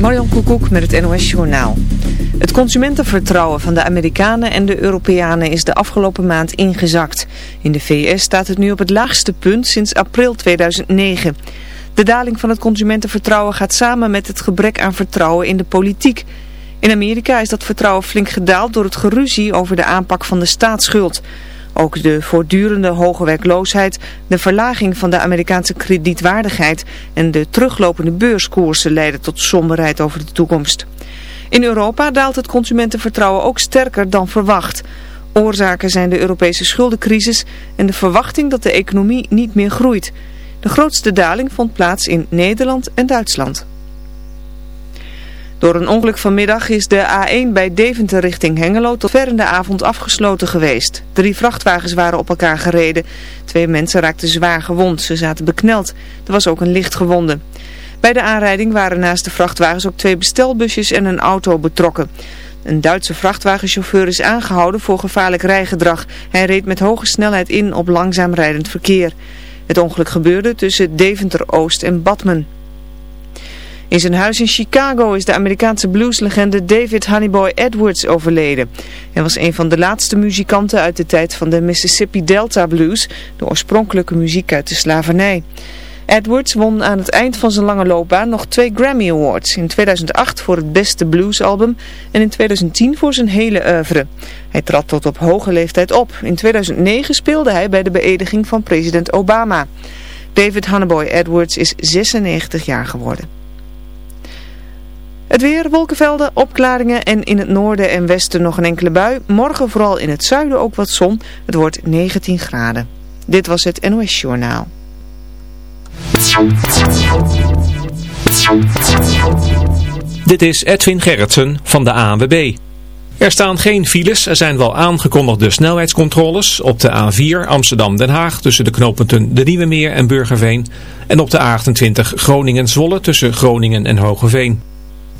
Marjan Koekoek met het NOS Journaal. Het consumentenvertrouwen van de Amerikanen en de Europeanen is de afgelopen maand ingezakt. In de VS staat het nu op het laagste punt sinds april 2009. De daling van het consumentenvertrouwen gaat samen met het gebrek aan vertrouwen in de politiek. In Amerika is dat vertrouwen flink gedaald door het geruzie over de aanpak van de staatsschuld. Ook de voortdurende hoge werkloosheid, de verlaging van de Amerikaanse kredietwaardigheid en de teruglopende beurskoersen leiden tot somberheid over de toekomst. In Europa daalt het consumentenvertrouwen ook sterker dan verwacht. Oorzaken zijn de Europese schuldencrisis en de verwachting dat de economie niet meer groeit. De grootste daling vond plaats in Nederland en Duitsland. Door een ongeluk vanmiddag is de A1 bij Deventer richting Hengelo tot ver in de avond afgesloten geweest. Drie vrachtwagens waren op elkaar gereden. Twee mensen raakten zwaar gewond. Ze zaten bekneld. Er was ook een licht gewonde. Bij de aanrijding waren naast de vrachtwagens ook twee bestelbusjes en een auto betrokken. Een Duitse vrachtwagenchauffeur is aangehouden voor gevaarlijk rijgedrag. Hij reed met hoge snelheid in op langzaam rijdend verkeer. Het ongeluk gebeurde tussen Deventer-Oost en Badmen. In zijn huis in Chicago is de Amerikaanse blueslegende David Honeyboy Edwards overleden. Hij was een van de laatste muzikanten uit de tijd van de Mississippi Delta Blues, de oorspronkelijke muziek uit de slavernij. Edwards won aan het eind van zijn lange loopbaan nog twee Grammy Awards. In 2008 voor het beste bluesalbum en in 2010 voor zijn hele oeuvre. Hij trad tot op hoge leeftijd op. In 2009 speelde hij bij de beëdiging van president Obama. David Honeyboy Edwards is 96 jaar geworden. Het weer, wolkenvelden, opklaringen en in het noorden en westen nog een enkele bui. Morgen vooral in het zuiden ook wat zon. Het wordt 19 graden. Dit was het NOS Journaal. Dit is Edwin Gerritsen van de ANWB. Er staan geen files, er zijn wel aangekondigde snelheidscontroles op de A4 Amsterdam-Den Haag tussen de knooppunten De Nieuwe Meer en Burgerveen en op de A28 Groningen-Zwolle tussen Groningen en Hogeveen.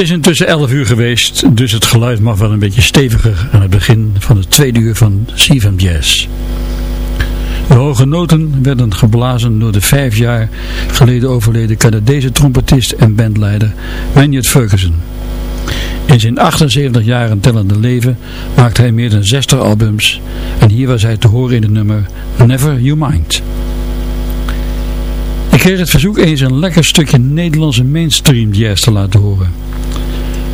Is intussen 11 uur geweest, dus het geluid mag wel een beetje steviger aan het begin van het tweede uur van CFM Jazz. De hoge noten werden geblazen door de vijf jaar geleden overleden Canadese trompetist en bandleider Maynard Ferguson. In zijn 78 jaren tellende leven maakte hij meer dan 60 albums en hier was hij te horen in het nummer Never You Mind. Ik kreeg het verzoek eens een lekker stukje Nederlandse mainstream jazz te laten horen.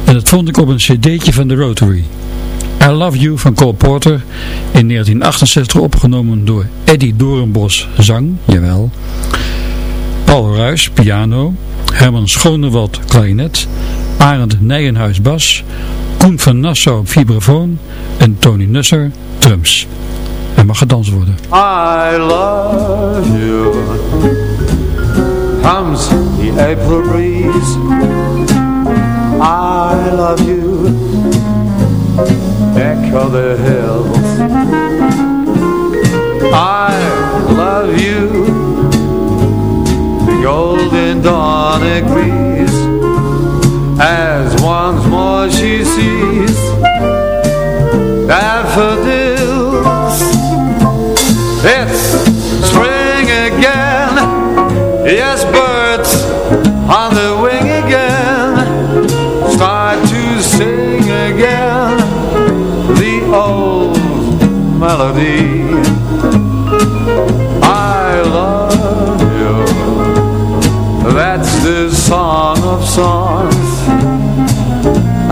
En dat vond ik op een cd'tje van de Rotary. I Love You van Cole Porter, in 1968 opgenomen door Eddie Doornbos zang, jawel. Paul Ruys, piano, Herman Schonewald, klarinet, Arend Nijenhuis, bas, Koen van Nassau, vibrafoon en Tony Nusser, drums. Er mag gedanst worden. I love you Comes the April breeze. I love you. Echo the hills. I love you. The golden dawn agrees. As once more she sees Daffodils melody. I love you. That's the song of songs.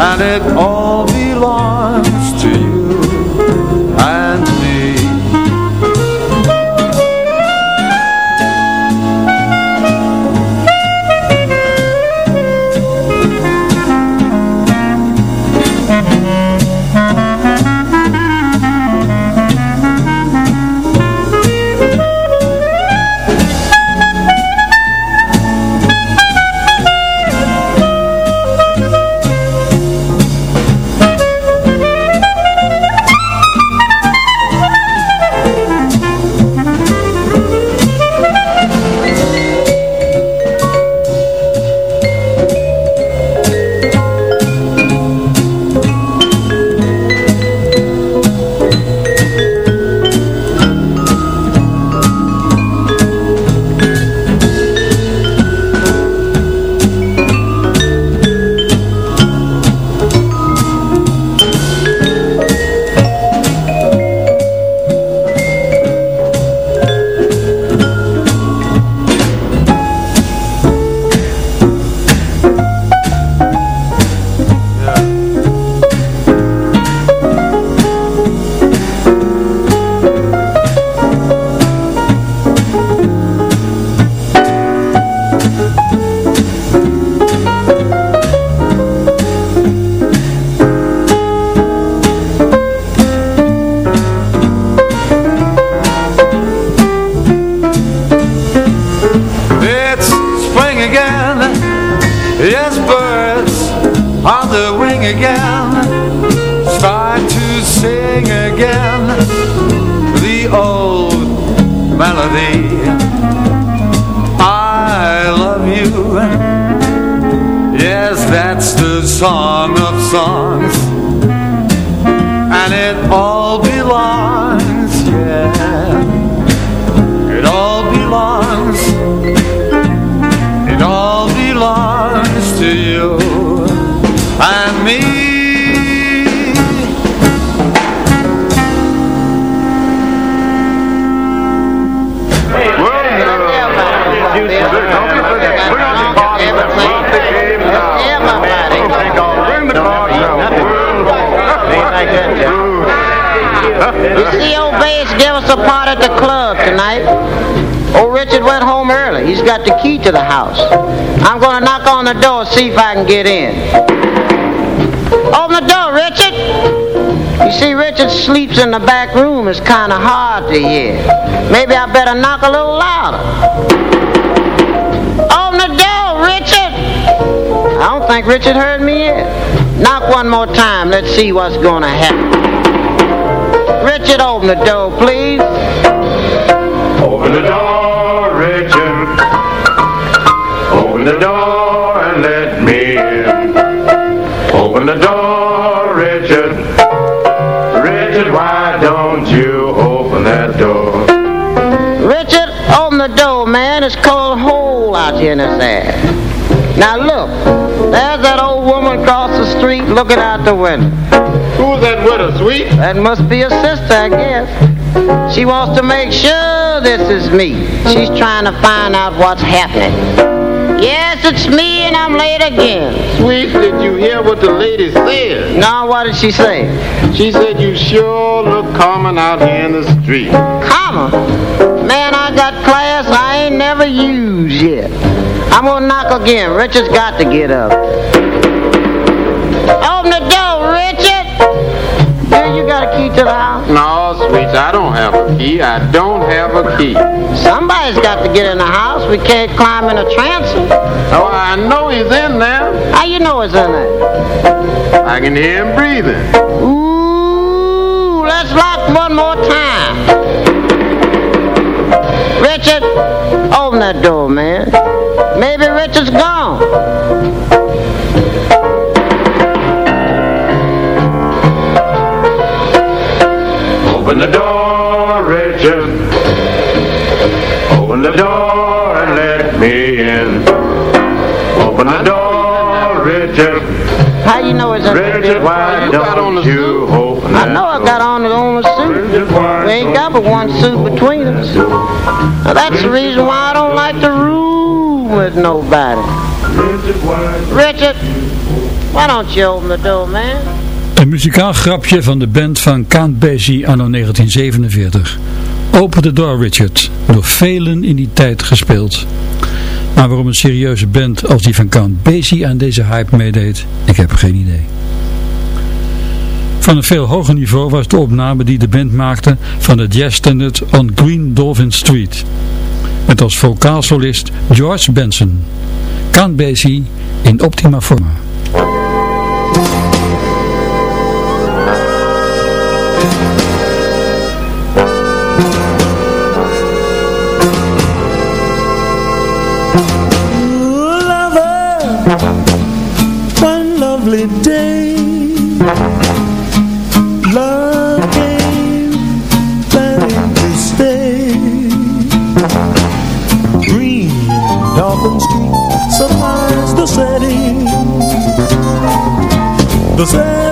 And it all Yes, birds on the wing again. Start to sing again The old melody. I love you. Yes, that's the song of songs. And it all belongs, You see, old Bass gave us a part at the club tonight. Old Richard went home early. He's got the key to the house. I'm going to knock on the door, see if I can get in. Open the door, Richard. You see, Richard sleeps in the back room. It's kind of hard to hear. Maybe I better knock a little louder. Open the door, Richard. I don't think Richard heard me yet. Knock one more time. Let's see what's going to happen. Richard, open the door, please. Open the door, Richard. Open the door and let me in. Open the door, Richard. Richard, why don't you open that door? Richard, open the door, man. It's cold hole out here in this air. Now look, there's that old woman across the street looking out the window. Who's that widow, sweet? That must be a sister, I guess. She wants to make sure this is me. She's trying to find out what's happening. Yes, it's me and I'm late again. Sweet, did you hear what the lady said? Now, what did she say? She said you sure look common out here in the street. Common? Man, I got class I ain't never used yet. I'm gonna knock again. Richard's got to get up. Open the door, Richard! Do you got a key to the house? No, sweet, I don't have a key. I don't have a key. Somebody's got to get in the house. We can't climb in a transom. Oh, I know he's in there. How you know it's in there? I can hear him breathing. Ooh, let's lock one more time. Richard, open that door, man. Maybe Richard's gone. Open the door, Richard. Open the door and let me in. Open the door, Richard. How you know it's in there? Richard, why You got on the don't you open I know I got on the only suit. Richard, why We ain't got but one suit between us. Now that's the reason why I don't like to room with nobody. Richard, why don't you open the door, man? Een muzikaal grapje van de band van Count Basie anno 1947. Open the Door Richard, door velen in die tijd gespeeld. Maar waarom een serieuze band als die van Count Basie aan deze hype meedeed, ik heb geen idee. Van een veel hoger niveau was de opname die de band maakte van de jazzstandard On Green Dolphin Street. Met als vocaalsolist George Benson. Count Basie in optima forma. The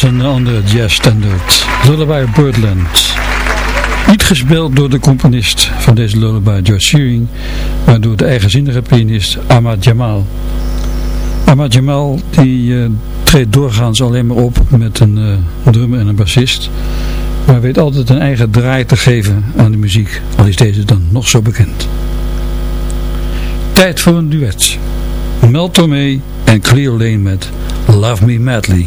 was een andere jazzstandard. Lullaby Birdland. Niet gespeeld door de componist van deze lullaby, George Shearing, maar door de eigenzinnige pianist Ahmad Jamal. Ahmad Jamal die uh, treedt doorgaans alleen maar op met een uh, drummer en een bassist, maar weet altijd een eigen draai te geven aan de muziek, al is deze dan nog zo bekend. Tijd voor een duet. Mel Tormé en Cleo Lane met Love Me Madly.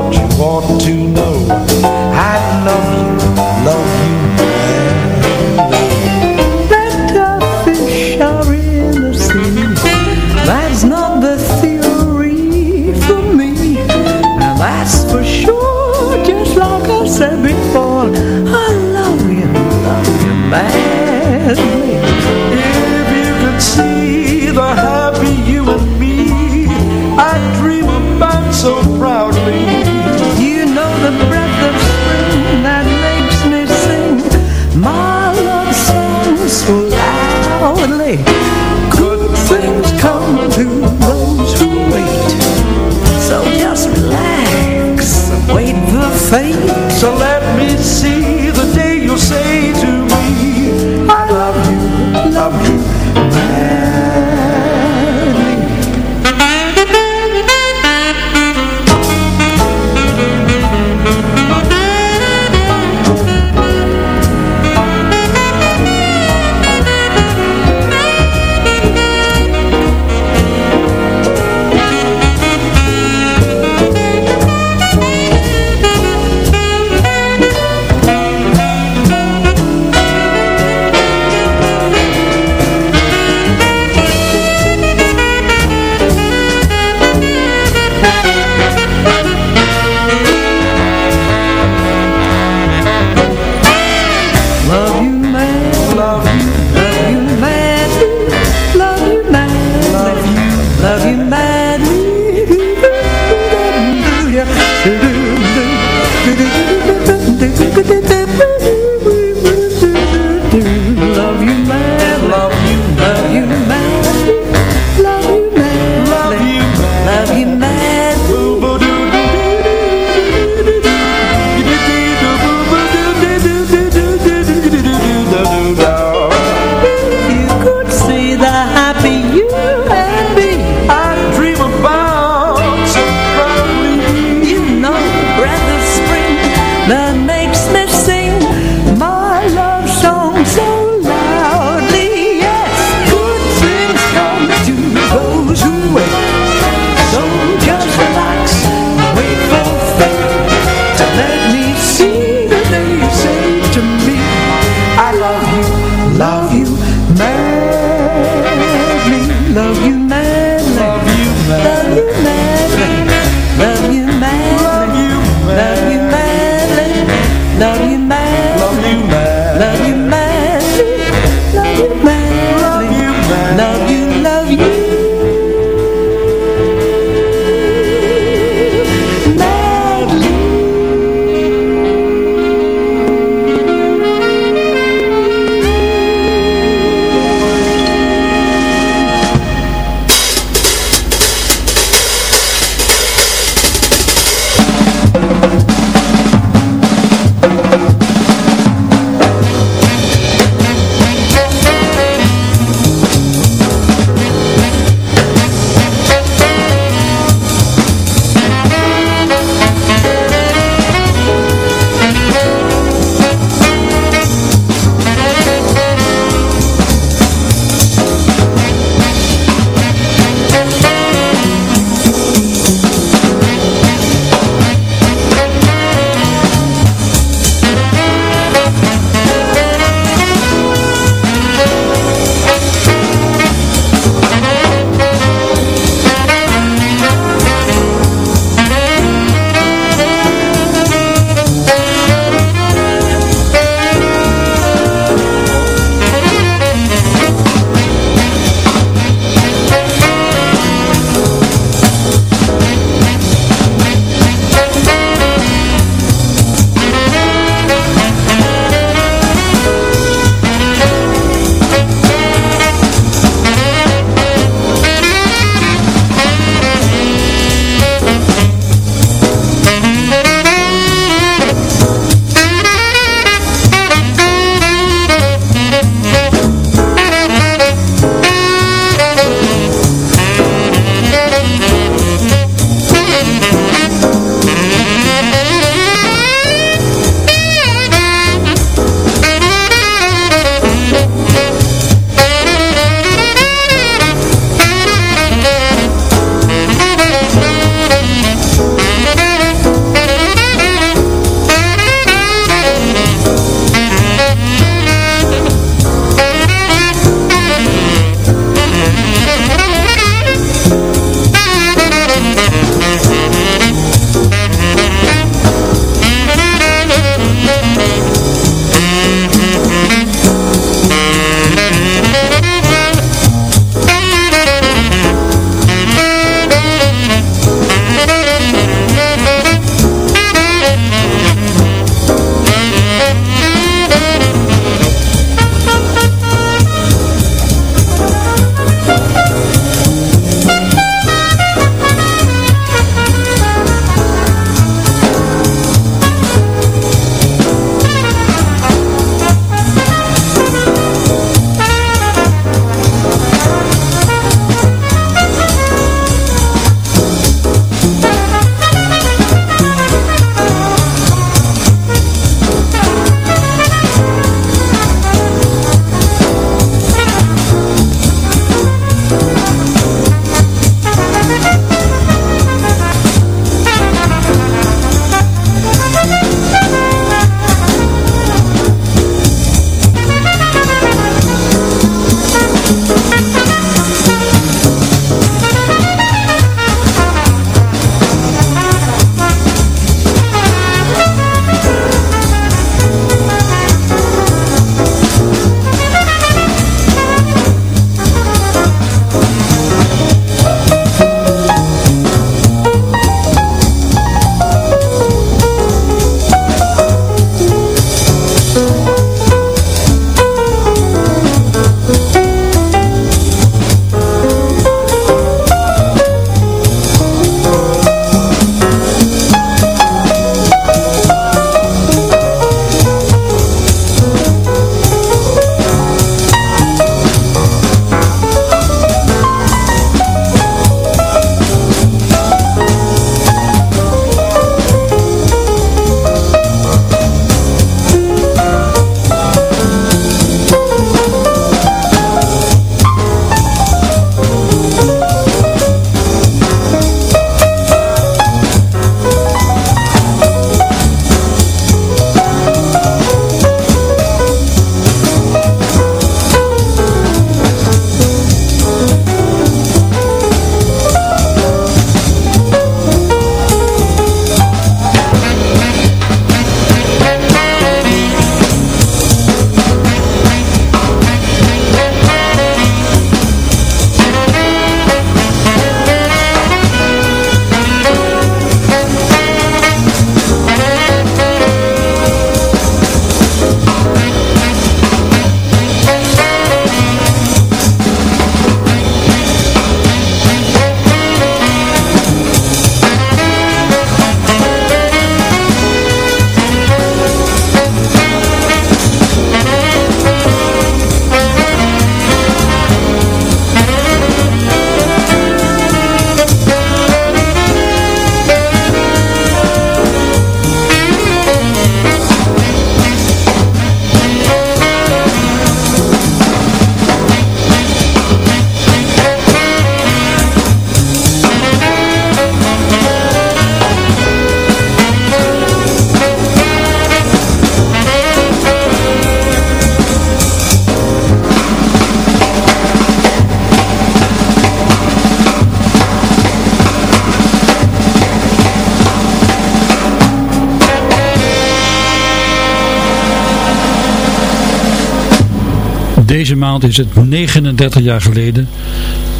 Deze maand is het 39 jaar geleden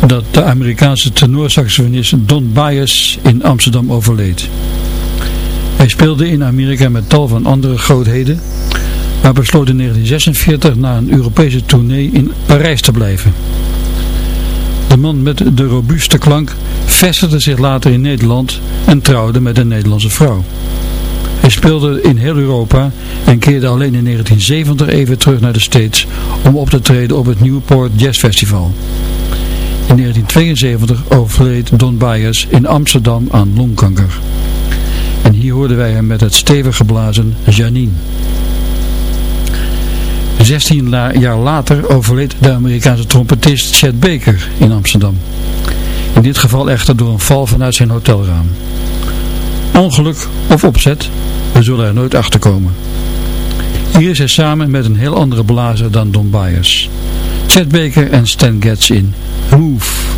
dat de Amerikaanse tenorsaxofonist Don Byers in Amsterdam overleed. Hij speelde in Amerika met tal van andere grootheden, maar besloot in 1946 na een Europese tournee in Parijs te blijven. De man met de robuuste klank vestigde zich later in Nederland en trouwde met een Nederlandse vrouw. Speelde in heel Europa en keerde alleen in 1970 even terug naar de States om op te treden op het Newport Jazz Festival. In 1972 overleed Don Byers in Amsterdam aan longkanker. En hier hoorden wij hem met het stevig geblazen Janine. 16 jaar later overleed de Amerikaanse trompetist Chet Baker in Amsterdam. In dit geval echter door een val vanuit zijn hotelraam. Ongeluk of opzet, we zullen er nooit achter komen. Hier is samen met een heel andere blazer dan Don Byers. Chet Baker en Stan Getz in roof.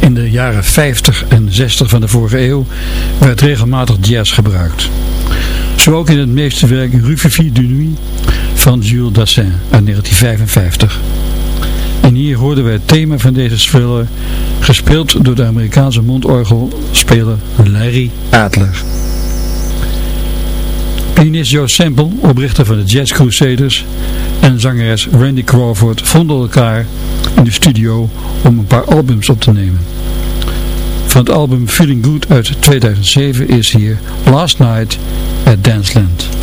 In de jaren 50 en 60 van de vorige eeuw werd regelmatig jazz gebruikt. Zo ook in het meesterwerk Rue du Nuit van Jules Dassin uit 1955. En hier hoorden wij het thema van deze thriller, gespeeld door de Amerikaanse mondorgelspeler Larry Adler. Pianist Joe Sample, oprichter van de Jazz Crusaders, en zangeres Randy Crawford vonden elkaar in de studio om een paar albums op te nemen. Van het album Feeling Good uit 2007 is hier Last Night at Danceland.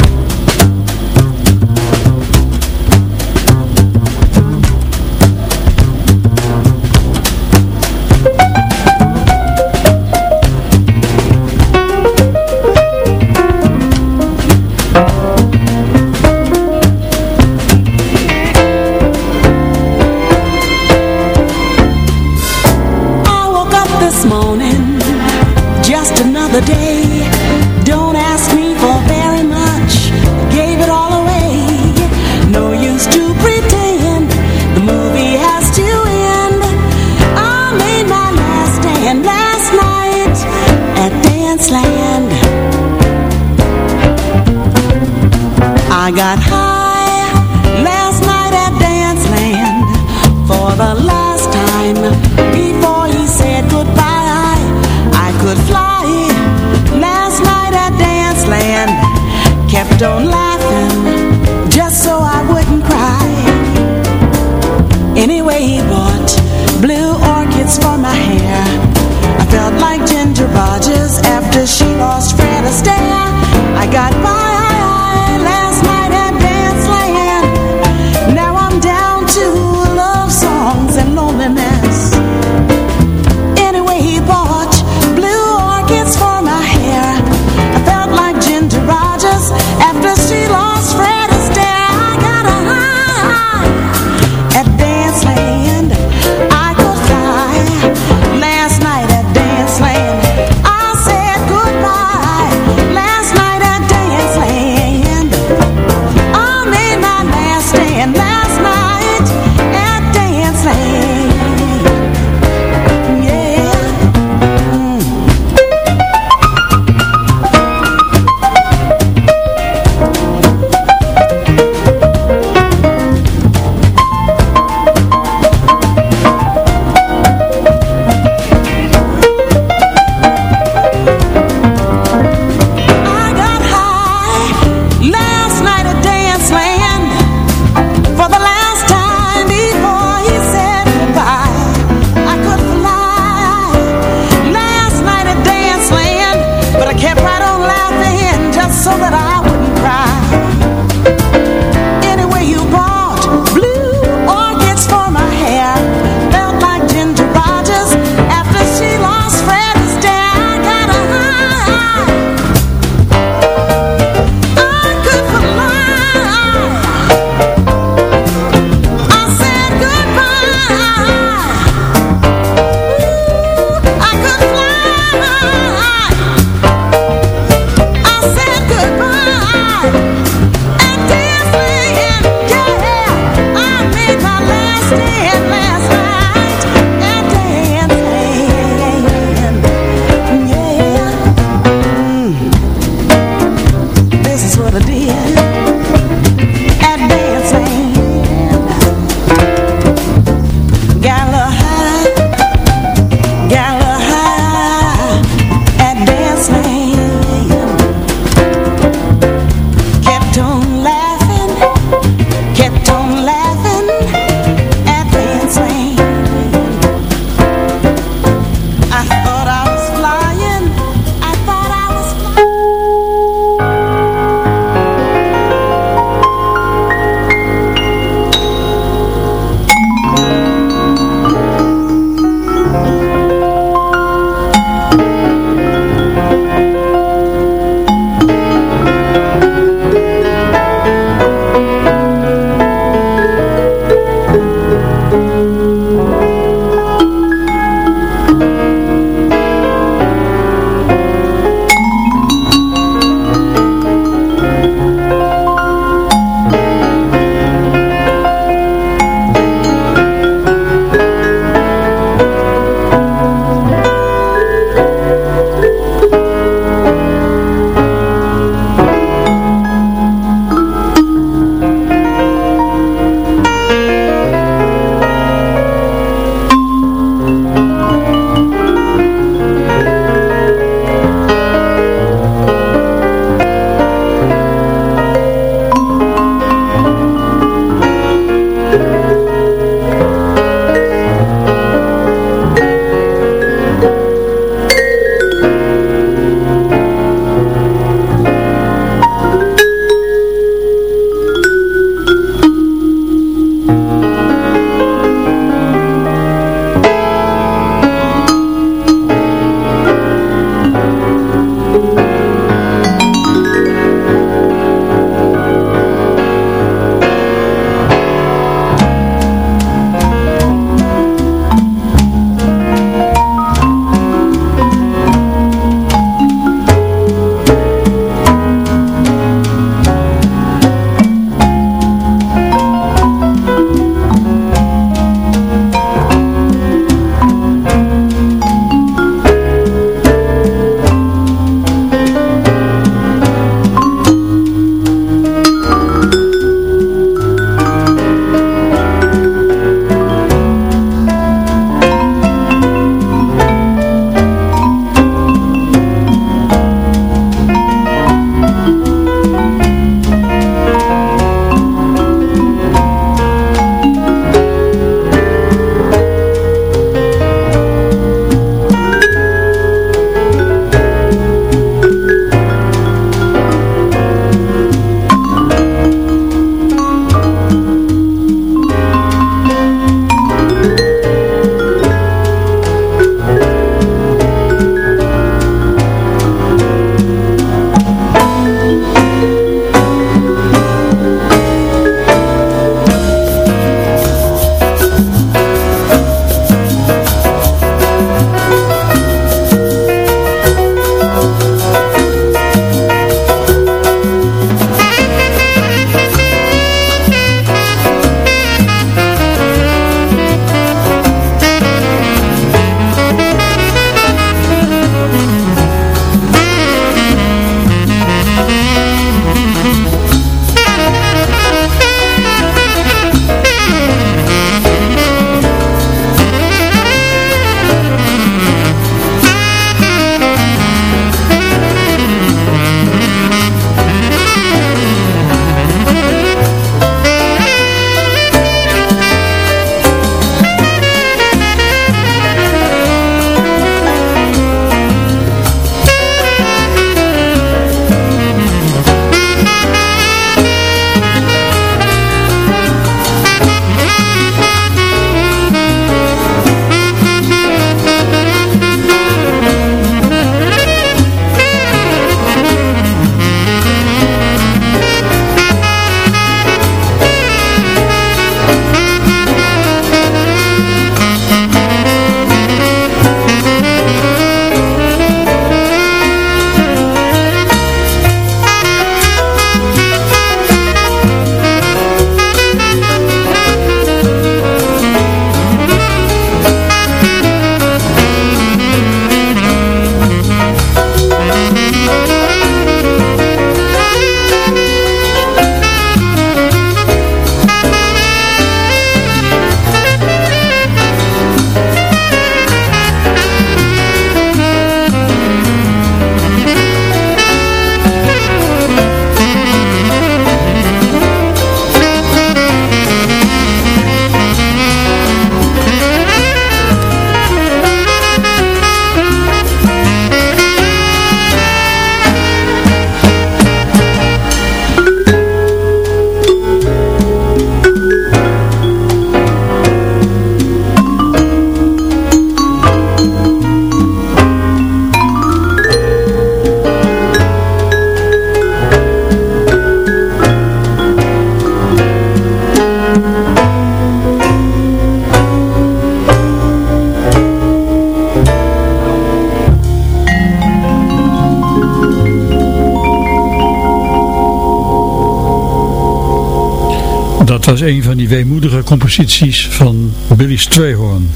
Composities van Billy Strayhorn,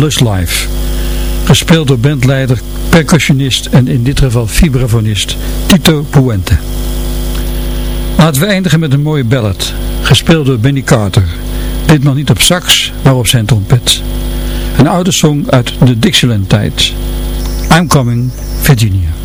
Lust Life. Gespeeld door bandleider, percussionist en in dit geval vibrafonist Tito Puente. Laten we eindigen met een mooie ballad, gespeeld door Benny Carter. Ditmaal niet op sax, maar op zijn trompet. Een oude song uit de Dixieland tijd. I'm Coming, Virginia.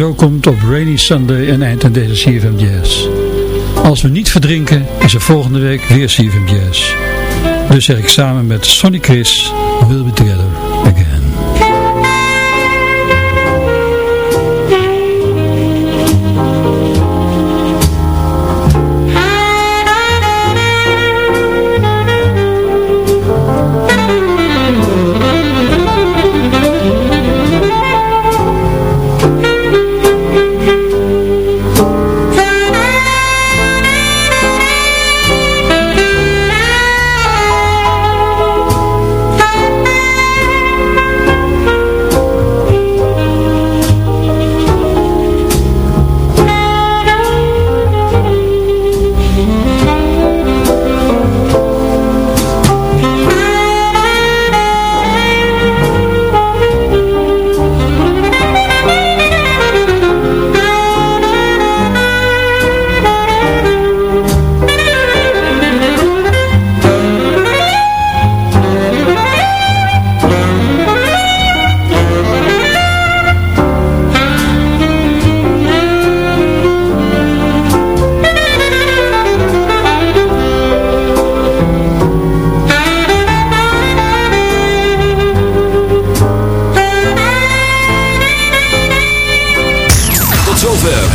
Zo komt op Rainy Sunday een eind aan deze CFM Jazz. Als we niet verdrinken, is er volgende week weer CFM Jazz. Dus zeg ik samen met Sonny Chris, We'll Be Together